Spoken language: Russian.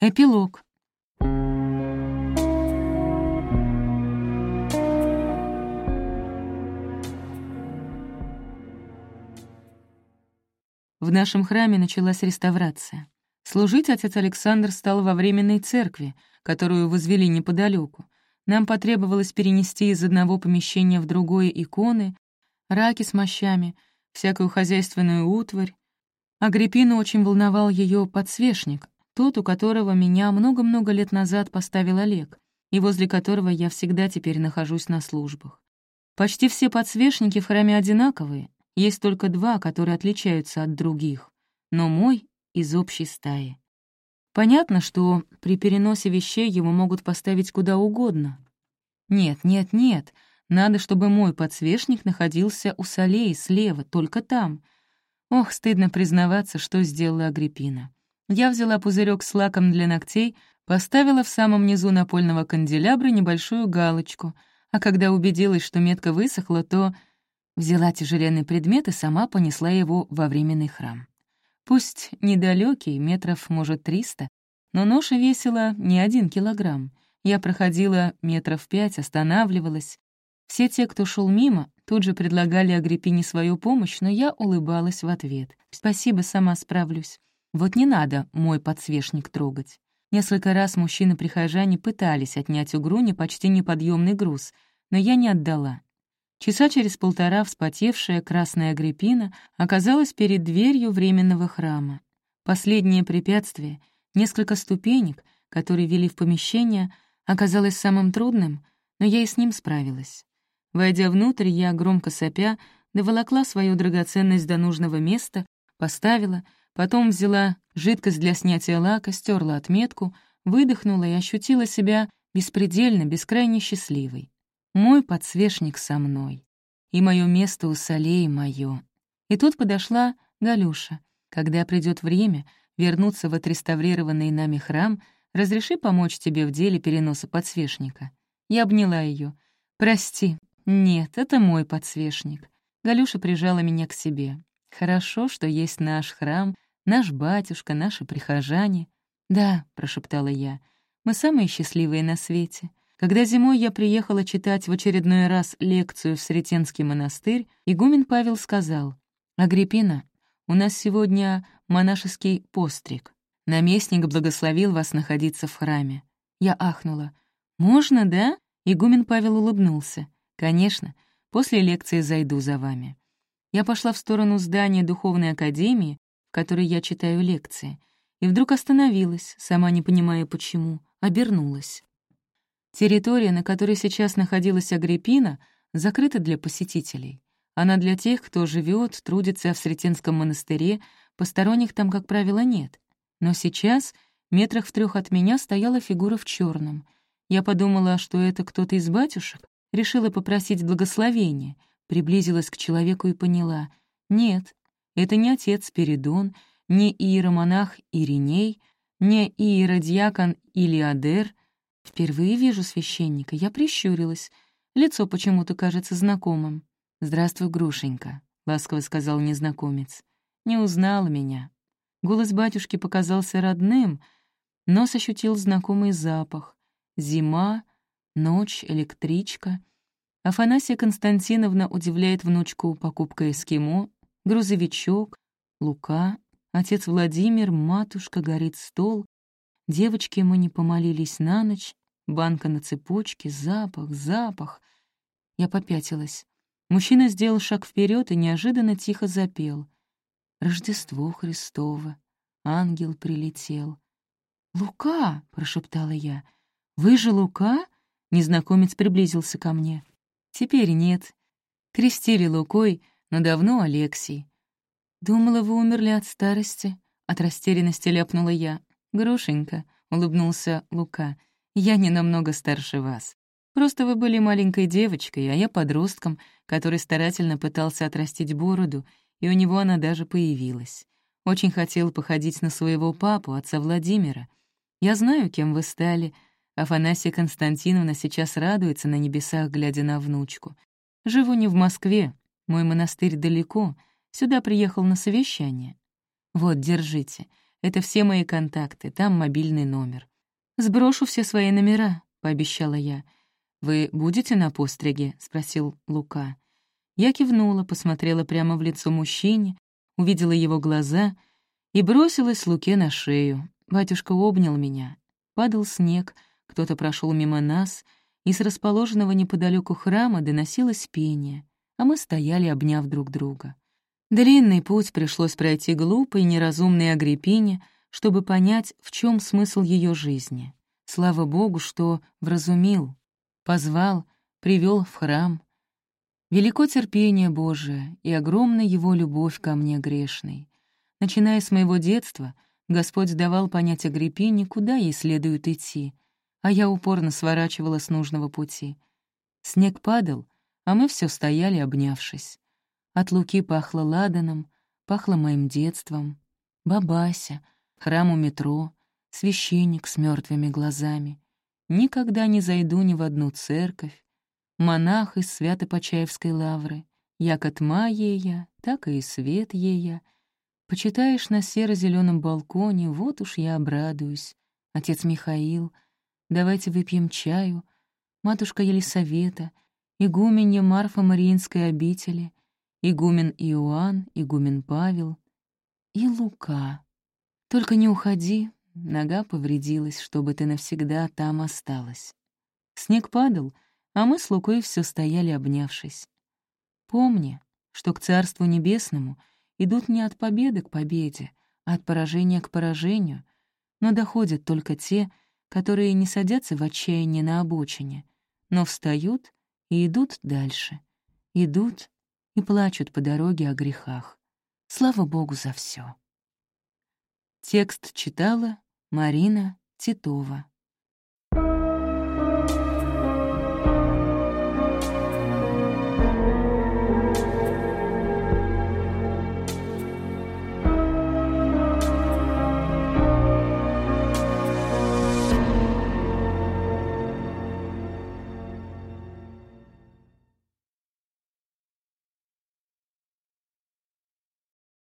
Эпилог. В нашем храме началась реставрация. Служить отец Александр стал во временной церкви, которую возвели неподалеку. Нам потребовалось перенести из одного помещения в другое иконы, раки с мощами, всякую хозяйственную утварь. Агриппину очень волновал ее подсвечник, тот, у которого меня много-много лет назад поставил Олег, и возле которого я всегда теперь нахожусь на службах. Почти все подсвечники в храме одинаковые, есть только два, которые отличаются от других, но мой — из общей стаи. Понятно, что при переносе вещей его могут поставить куда угодно. Нет, нет, нет, надо, чтобы мой подсвечник находился у солей слева, только там. Ох, стыдно признаваться, что сделала Агриппина. Я взяла пузырек с лаком для ногтей, поставила в самом низу напольного канделябра небольшую галочку, а когда убедилась, что метка высохла, то Взяла тяжеленный предмет и сама понесла его во временный храм. Пусть недалекий, метров, может, триста, но ноша весила не один килограмм. Я проходила метров пять, останавливалась. Все те, кто шел мимо, тут же предлагали Агриппине свою помощь, но я улыбалась в ответ. «Спасибо, сама справлюсь. Вот не надо мой подсвечник трогать». Несколько раз мужчины-прихожане пытались отнять у Груни почти неподъемный груз, но я не отдала. Часа через полтора вспотевшая красная Агриппина оказалась перед дверью временного храма. Последнее препятствие, несколько ступенек, которые вели в помещение, оказалось самым трудным, но я и с ним справилась. Войдя внутрь, я, громко сопя, доволокла свою драгоценность до нужного места, поставила, потом взяла жидкость для снятия лака, стерла отметку, выдохнула и ощутила себя беспредельно, бескрайне счастливой. Мой подсвечник со мной. И мое место у солей мое. И тут подошла Галюша. Когда придет время вернуться в отреставрированный нами храм, разреши помочь тебе в деле переноса подсвечника. Я обняла ее. «Прости, нет, это мой подсвечник». Галюша прижала меня к себе. «Хорошо, что есть наш храм, наш батюшка, наши прихожане». «Да», — прошептала я, — «мы самые счастливые на свете. Когда зимой я приехала читать в очередной раз лекцию в Сретенский монастырь, игумен Павел сказал, «Агриппина, у нас сегодня монашеский постриг. Наместник благословил вас находиться в храме». Я ахнула. «Можно, да?» Игумен Павел улыбнулся. «Конечно, после лекции зайду за вами». Я пошла в сторону здания Духовной Академии, в которой я читаю лекции, и вдруг остановилась, сама не понимая почему, обернулась. Территория, на которой сейчас находилась Агриппина, закрыта для посетителей. Она для тех, кто живет, трудится в Сретенском монастыре, посторонних там, как правило, нет. Но сейчас, метрах в трех от меня, стояла фигура в черном. Я подумала, что это кто-то из батюшек, решила попросить благословения, приблизилась к человеку и поняла. Нет, это не отец Спиридон, не иеромонах Ириней, не иеродьякон Илиадер, Впервые вижу священника, я прищурилась. Лицо почему-то кажется знакомым. «Здравствуй, Грушенька», — ласково сказал незнакомец. «Не узнал меня». Голос батюшки показался родным, нос ощутил знакомый запах. Зима, ночь, электричка. Афанасия Константиновна удивляет внучку покупкой эскимо, грузовичок, Лука, отец Владимир, матушка, горит стол. Девочки мы не помолились на ночь, банка на цепочке, запах, запах. Я попятилась. Мужчина сделал шаг вперед и неожиданно тихо запел. «Рождество Христово, ангел прилетел». «Лука!» — прошептала я. «Вы же Лука?» — незнакомец приблизился ко мне. «Теперь нет. Крестили Лукой, но давно Алексей». «Думала, вы умерли от старости», — от растерянности ляпнула я. «Грушенька», — улыбнулся Лука, — «я не намного старше вас. Просто вы были маленькой девочкой, а я подростком, который старательно пытался отрастить бороду, и у него она даже появилась. Очень хотел походить на своего папу, отца Владимира. Я знаю, кем вы стали. Афанасия Константиновна сейчас радуется на небесах, глядя на внучку. Живу не в Москве, мой монастырь далеко, сюда приехал на совещание. Вот, держите. Это все мои контакты, там мобильный номер. «Сброшу все свои номера», — пообещала я. «Вы будете на постриге?» — спросил Лука. Я кивнула, посмотрела прямо в лицо мужчине, увидела его глаза и бросилась Луке на шею. Батюшка обнял меня. Падал снег, кто-то прошел мимо нас, и с расположенного неподалеку храма доносилось пение, а мы стояли, обняв друг друга. Длинный путь пришлось пройти глупой, неразумной Агриппине, чтобы понять, в чем смысл ее жизни. Слава Богу, что вразумил, позвал, привел в храм. Велико терпение Божие и огромна Его любовь ко мне грешной. Начиная с моего детства, Господь давал понять Агриппине, куда ей следует идти, а я упорно сворачивала с нужного пути. Снег падал, а мы все стояли, обнявшись. От Луки пахло ладаном, пахло моим детством, бабася, храм у метро, священник с мертвыми глазами. Никогда не зайду ни в одну церковь, монах из Свято-Почаевской лавры, як тьма ея, так и свет ея. Почитаешь на серо-зеленом балконе, вот уж я обрадуюсь. Отец Михаил, давайте выпьем чаю. Матушка Елисавета, игуменья Марфа Мариинской обители, игумен Иоанн, игумен Павел и Лука. Только не уходи, нога повредилась, чтобы ты навсегда там осталась. Снег падал, а мы с Лукой все стояли, обнявшись. Помни, что к Царству Небесному идут не от победы к победе, а от поражения к поражению, но доходят только те, которые не садятся в отчаянии на обочине, но встают и идут дальше, идут и плачут по дороге о грехах. Слава Богу за все. Текст читала Марина Титова.